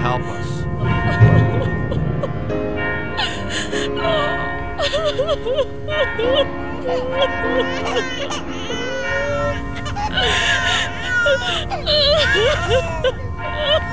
help us.